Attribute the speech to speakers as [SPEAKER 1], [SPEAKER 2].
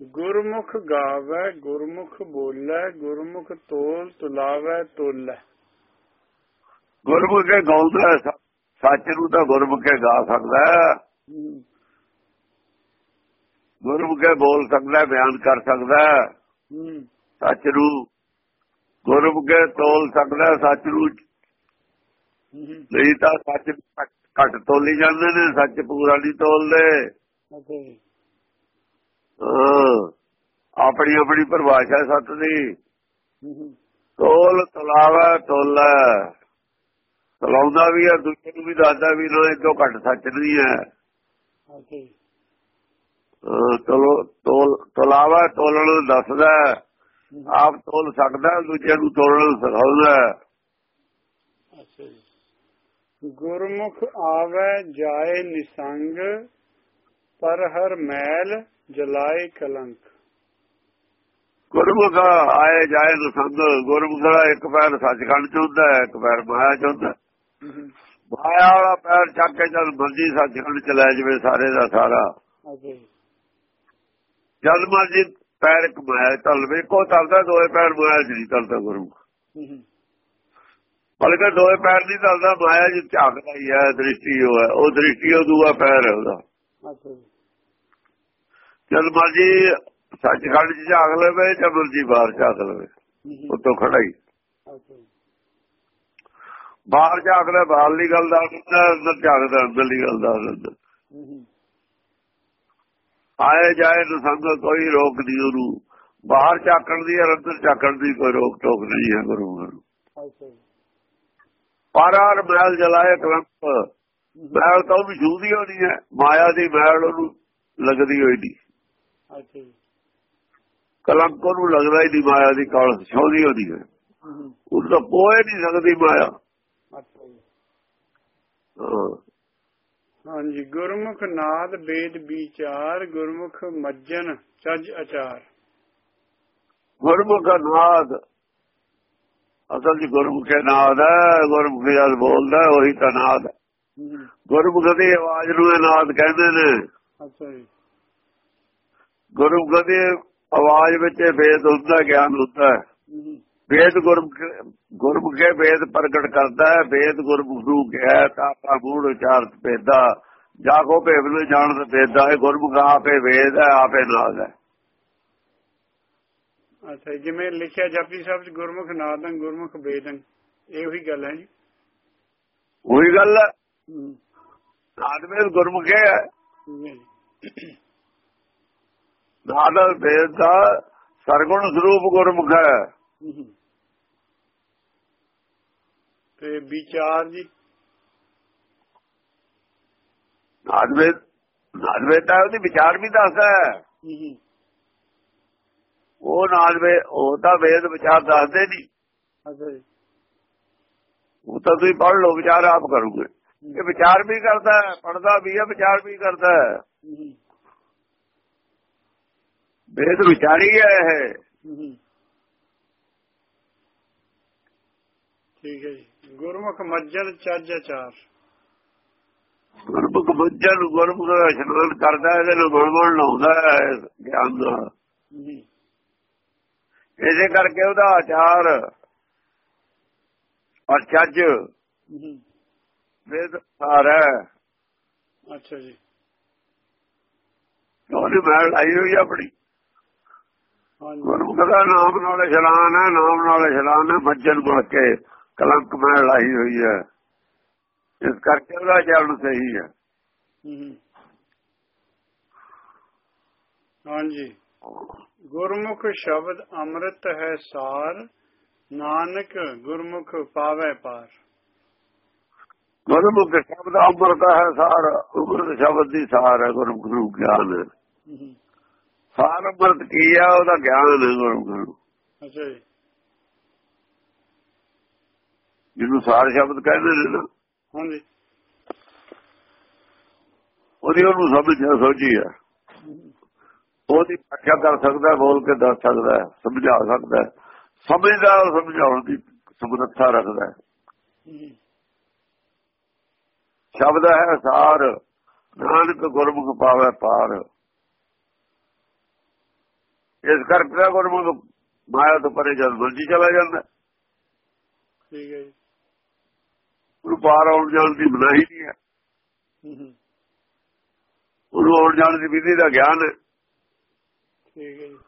[SPEAKER 1] ਗੁਰਮੁਖ ਗਾਵੇ ਗੁਰਮੁਖ ਬੋਲੇ ਗੁਰਮੁਖ ਤੋਲ ਤੁਲਾਵੇ ਤੋਲੇ।
[SPEAKER 2] ਗੁਰਮੁਖ ਗਾਉਂਦਾ ਸੱਚ ਨੂੰ ਤਾਂ ਗੁਰਮੁਖ ਗਾ ਸਕਦਾ ਗੁਰਮੁਖ ਬੋਲ ਸਕਦਾ ਬਿਆਨ ਕਰ ਸਕਦਾ ਸੱਚ ਨੂੰ ਗੁਰਮੁਖ ਤੋਲ ਸਕਦਾ ਸੱਚ ਨੂੰ ਨਹੀਂ ਤਾਂ ਸੱਚ ਘੱਟ- ਤੋਲੀ ਜਾਂਦੇ ਨੇ ਸੱਚ ਪੂਰਾ ਨਹੀਂ ਤੋਲਦੇ। ਆਪਣੀ ਆਪਣੀ ਪਰਿਭਾਸ਼ਾ ਸੱਚ ਦੀ। ਤੋਲ ਤਲਾਵਾ ਤੋਲਾ। ਤਲਾਉਂਦਾ ਵੀ ਹੈ ਦੂਜੇ ਨੂੰ ਵੀ ਦੱਸਦਾ ਵੀ ਨਾ ਇਹ ਤੋਂ ਘੱਟ ਸੱਚ ਨਹੀਂ ਹੈ। ਚਲੋ ਤੋਲ ਤਲਾਵਾ ਤੋਲਣ ਦੱਸਦਾ ਆਪ ਤੋਲ ਸਕਦਾ ਦੂਜੇ ਨੂੰ ਤੋਲਣ ਨੂੰ ਸਿਖਾਉਂਦਾ ਹੈ।
[SPEAKER 1] ਅੱਛਾ ਜੀ। ਗੁਰਮੁਖ ਆਵੇ ਜਾਏ ਨਿਸੰਗ ਪਰ ਹਰ ਮੈਲ ਜਲਾਏ ਕਲੰਕ।
[SPEAKER 2] ਗੁਰਮੁਖ ਆਏ ਜਾਏ ਨੂੰ ਸੰਗ ਗੁਰਮੁਖ ਦਾ ਇੱਕ ਪੈਰ ਸੱਚਖੰਡ ਚ ਹੁੰਦਾ ਹੈ ਇੱਕ ਪੈਰ ਮਾਇਆ ਚ ਹੁੰਦਾ। ਮਾਇਆ ਵਾਲਾ ਪੈਰ ਚੱਕ ਕੇ ਜਦ ਮਰਜ਼ੀ ਸੱਚਖੰਡ ਚ ਲੈ ਜਾਵੇ ਸਾਰੇ ਦਾ ਸਾਰਾ।
[SPEAKER 1] ਜੀ
[SPEAKER 2] ਜਦ ਮਰਜ਼ੀ ਪੈਰ ਇੱਕ ਮਾਇਆ ਤਲਵੇ ਕੋ ਤਲਦਾ ਦੋਏ ਪੈਰ ਮਾਇਆ ਚ ਨਹੀਂ ਤਲਦਾ ਗੁਰਮੁਖ। ਬਲਕਿ ਦੋਏ ਪੈਰ ਨਹੀਂ ਤਲਦਾ ਮਾਇਆ ਚ ਝਾਕਦਾ ਹੀ ਹੈ ਦ੍ਰਿਸ਼ਟੀ ਉਹ ਹੈ ਉਹ ਦ੍ਰਿਸ਼ਟੀ ਉਹ ਦੂਆ ਪੈਰ ਹੈ ਉਹਦਾ।
[SPEAKER 1] ਜੀ।
[SPEAKER 2] ਜਦ ਮਰਜ਼ੀ ਸੱਚਖੰਡ ਚ ਝਾਕ ਲਵੇ ਜਾਂ ਮਰਜ਼ੀ ਬਾਹਰ ਝਾਕ ਲਵੇ? ਉੱਤੋਂ ਖੜਾ ਹੀ
[SPEAKER 1] ਅੱਛਾ। ਜੀ
[SPEAKER 2] ਬਾਹਰ ਝਾਕਦਾ ਬਾਹਰਲੀ ਗੱਲ ਦਾ ਅੰਦਰ ਝਾਕਦਾ ਅੰਦਰਲੀ ਗੱਲ ਦਾ
[SPEAKER 1] ਹੂੰ, ਹੂੰ,
[SPEAKER 2] ਆਏ ਜਾਏ ਨੂੰ ਸੰਗ ਕੋਈ ਰੋਕ ਨਹੀਂ ਉਹਨੂੰ। ਬਾਹਰ ਝਾਕਣ ਦੀ ਔਰ ਅੰਦਰ ਝਾਕਣ ਦੀ ਕੋਈ ਰੋਕ ਟੋਕ ਨਹੀਂ ਹੈ ਗੁਰੂ ਨੂੰ। ਪਾਰਾਰ ਮਹਿਲ ਜਲਾਏ
[SPEAKER 1] ਹੂੰ,
[SPEAKER 2] ਮਹਿਲ ਤਾਂ ਉਹਨੂੰ ਛੂਦੀ ਹੋਣੀ ਹੈ। ਮਾਇਆ ਦੀ ਮਹਿਲ ਉਹਨੂੰ ਲੱਗਦੀ ਹੋਈ
[SPEAKER 1] ਜੀ
[SPEAKER 2] ਕਲੰਕ ਉਹਨੂੰ ਲੱਗਦਾ ਹੀ ਨਹੀਂ ਮਾਇਆ ਦੀ ਕਾਲ ਛੋਦੀ ਹੋਣੀ ਹੈ। ਉਹ ਤਾਂ ਪੋਏ ਨਹੀਂ ਸਕਦੀ ਮਾਇਆ।
[SPEAKER 1] ਹਾਂਜੀ ਗੁਰਮੁਖ ਨਾਦ ਵੇਦ ਵਿਚਾਰ ਗੁਰਮੁਖ ਮੱਜਨ ਚੱਜ ਅਚਾਰ।
[SPEAKER 2] ਗੁਰਮੁਖ ਨਾਦ। ਅਸਲ ਜੀ ਗੁਰਮੁਖ ਨਾਦ ਹੈ ਗੁਰਮੁਖ ਜਦ ਬੋਲਦਾ ਉਹੀ ਤਾਂ ਨਾਦ ਗੁਰਮੁਖ ਦੀ ਆਵਾਜ਼ ਨੂੰ ਨਾਦ ਕਹਿੰਦੇ ਨੇ।
[SPEAKER 1] ਅੱਛਾ ਜੀ।
[SPEAKER 2] ਗੁਰਮੁਖ ਦੀ ਆਵਾਜ਼ ਵਿੱਚ ਇਹ ਵੇਦ ਹੁੰਦਾ ਗਿਆਨ ਹੁੰਦਾ ਹੈ।
[SPEAKER 1] ਹੂੰ, ਹੂੰ,
[SPEAKER 2] ਵੇਦ ਗੁਰਮੁਖ ਵੇਦ ਪ੍ਰਗਟ ਕਰਦਾ ਹੈ। ਵੇਦ ਗੁਰਮੁਖ ਕਿਹਾ ਤਾਂ ਗੂੜ ਉਚਾਰਤ ਭੇਦਾ। ਜਾ ਕੋ ਭੇਦ ਨੂੰ ਜਾਣਦ ਭੇਦਾ ਇਹ ਗੁਰਮੁਖ ਆਪੇ ਵੇਦ ਹੈ ਆਪੇ ਨਾਦ ਹੈ।
[SPEAKER 1] ਅੱਛਾ ਜਿਵੇਂ ਲਿਖਿਆ ਜਪਜੀ ਸਾਹਿਬ ਚ ਗੁਰਮੁਖ ਨਾਦੰ ਗੁਰਮੁਖ ਵੇਦੰ ਇਹ ਉਹੀ ਗੱਲ ਹੈ ਜੀ।
[SPEAKER 2] ਉਹੀ ਗੱਲ ਹੈ।
[SPEAKER 1] ਹੂੰ,
[SPEAKER 2] ਨਾਦ ਵੇਦ ਗੁਰਮੁਖੇ ਹੈ। ਨਾਦ ਵੇਦ ਦਾ ਸਰਗੁਣ ਸਰੂਪ ਗੁਰਮੁਖ ਹੈ।
[SPEAKER 1] ਤੇ ਵਿਚਾਰ ਜੀ
[SPEAKER 2] ਨਾਦ ਵੇਦ ਨਾਦ ਵੇਦ ਦਾ ਉਹਦੀ ਵਿਚਾਰ ਵੀ ਦੱਸਦਾ ਹੈ। ਉਹ ਨਾਦ ਵੇ ਉਹ ਤਾਂ ਵੇਦ ਵਿਚਾਰ ਦੱਸਦੇ ਨਹੀਂ।
[SPEAKER 1] ਅੱਛਾ ਜੀ।
[SPEAKER 2] ਉਹ ਤਾਂ ਤੁਸੀਂ ਪੜ੍ਹ ਲਓ ਵਿਚਾਰ ਆਪ ਕਰੋਗੇ। ਇਹ ਵਿਚਾਰ ਵੀ ਕਰਦਾ ਹੈ ਪੜਦਾ ਵੀ ਹੈ ਵਿਚਾਰ ਵੀ ਕਰਦਾ ਹੂੰ, ਵੇਦ ਵਿਚਾਰੀ ਹੈ ਇਹ।
[SPEAKER 1] ਠੀਕ ਹੈ ਜੀ। ਗੁਰਮੁਖ ਮੱਜਨ ਚੱਜ ਅਚਾਰ
[SPEAKER 2] ਗੁਰਮੁਖ ਬੱਜਨ ਗੁਰਮੁਖ ਦਾ ਇਸ਼ਨਾਨ ਕਰਦਾ ਇਹਦੇ ਮਨ ਮਨ ਲਾਉਂਦਾ ਹੈ ਗਿਆਨ ਦਾ। ਇਸੇ ਕਰਕੇ ਉਹਦਾ ਆਚਾਰ ਔਰ ਚੱਜ। ਵੇਦ ਸਾਰ ਹੈ।
[SPEAKER 1] ਅੱਛਾ ਜੀ।
[SPEAKER 2] ਉਹਨੇ ਮੈਲ ਲਾਈ ਹੋਈ ਆਪਣੀ। ਗੁਰਮੁਖ ਦਾ ਨਾਮ ਨਾਲ ਇਸ਼ਨਾਨ ਹੈ ਨਾਮ ਨਾਲ ਇਸ਼ਨਾਨ ਹੈ ਬੱਜਨ ਬਣ ਕੇ ਕਲੰਕ ਮੈਲ ਲਾਈ ਹੋਈ ਹੈ। ਇਸ ਕਰਕੇ ਉਹਦਾ ਚਰਨ ਸਹੀ ਹੈ।
[SPEAKER 1] ਹਾਂਜੀ। ਗੁਰਮੁਖ ਸ਼ਬਦ ਅੰਮ੍ਰਿਤ ਹੈ ਸਾਰ ਨਾਨਕ ਗੁਰਮੁਖ ਪਾਵੇ ਪਾਰ।
[SPEAKER 2] ਗੁਰਮੁਖ ਸ਼ਬਦ ਅੰਮ੍ਰਿਤ ਹੈ ਸਾਰ ਅੰਮ੍ਰਿਤ ਸ਼ਬਦ ਦੀ ਸਾਰ ਹੈ ਗੁਰਮੁਖ ਨੂੰ ਗਿਆਨ ਹੂੰ। ਸਾਰ ਅੰਮ੍ਰਿਤ ਕੀ ਹੈ ਉਹਦਾ ਗਿਆਨ ਗੁਰਮੁਖ ਨੂੰ
[SPEAKER 1] ਅੱਛਾ ਜੀ।
[SPEAKER 2] ਜਿਹਨੂੰ ਸਾਰ ਸ਼ਬਦ ਕਹਿੰਦੇ ਨੇ ਨਾ
[SPEAKER 1] ਹਾਂਜੀ।
[SPEAKER 2] ਉਹਦੀ ਉਹਨੂੰ ਸਮਝ ਸੋਝੀ ਹੈ ਉਹਦੀ ਵਿਆਖਿਆ ਕਰ ਸਕਦਾ ਬੋਲ ਕੇ ਦੱਸ ਸਕਦਾ ਸਮਝਾ ਸਕਦਾ। ਸਮਝਦਾ ਸਮਝਾਉਣ ਦੀ ਸਮਰੱਥਾ ਰੱਖਦਾ ਸ਼ਬਦ ਹੈ ਸਾਰ ਨਾਨਕ ਗੁਰਮੁਖ ਪਾਵੇ ਪਾਰ। ਇਸ ਕਰਕੇ ਤਾਂ ਗੁਰਮੁਖ ਮਾਇਆ ਤੋਂ ਪਰੇ ਜਦ ਮਰਜ਼ੀ ਚਲਾ ਜਾਂਦਾ।
[SPEAKER 1] ਠੀਕ ਹੈ ਜੀ।
[SPEAKER 2] ਉਹਨੂੰ ਪਾਰ ਆਉਣ ਜਾਣ ਦੀ ਮਨਾਹੀ ਨਹੀਂ ਹੈ।
[SPEAKER 1] ਹੂੰ ਹੂੰ।
[SPEAKER 2] ਉਹਨੂੰ ਆਉਣ ਜਾਣ ਦੀ ਵਿਧੀ ਦਾ ਗਿਆਨ ਹੈ।
[SPEAKER 1] ਠੀਕ ਹੈ ਜੀ।